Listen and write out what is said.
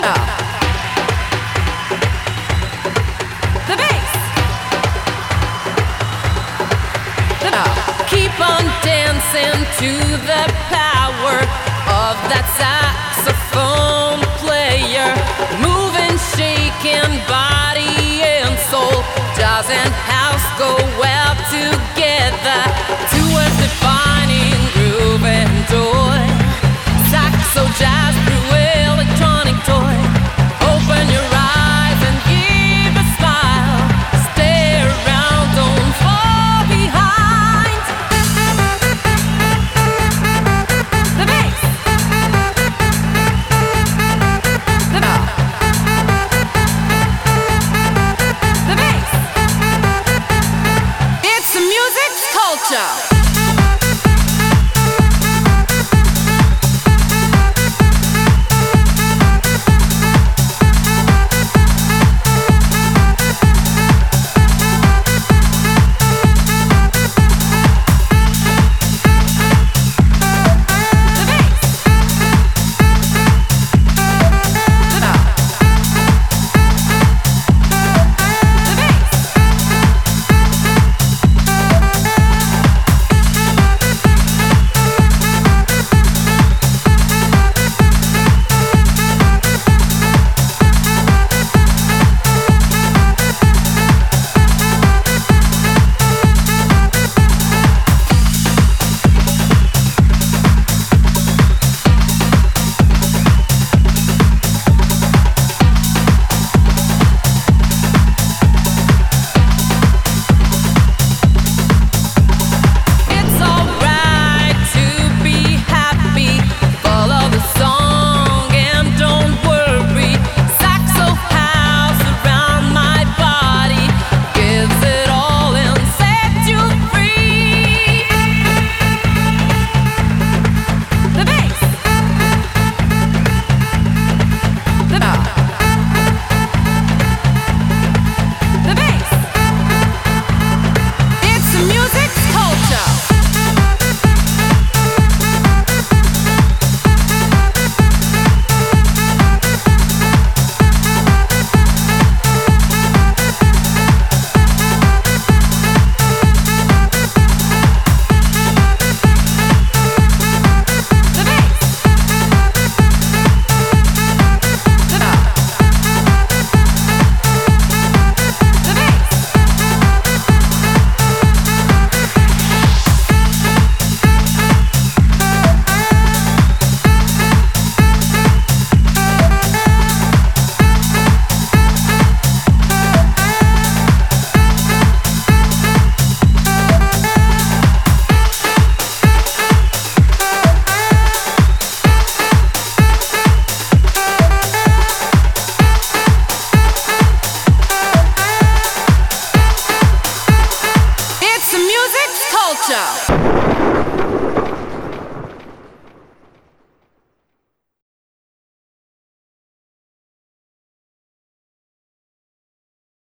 the. The bass. Keep on dancing to the power of that saxophone player. Moving, shaking body and soul. Doesn't house go well together? show. Culture.